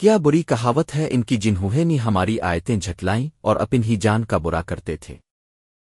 کیا بری کہاوت ہے ان کی جنہوں نے ہماری آیتیں جھٹلائیں اور اپن ہی جان کا برا کرتے تھے۔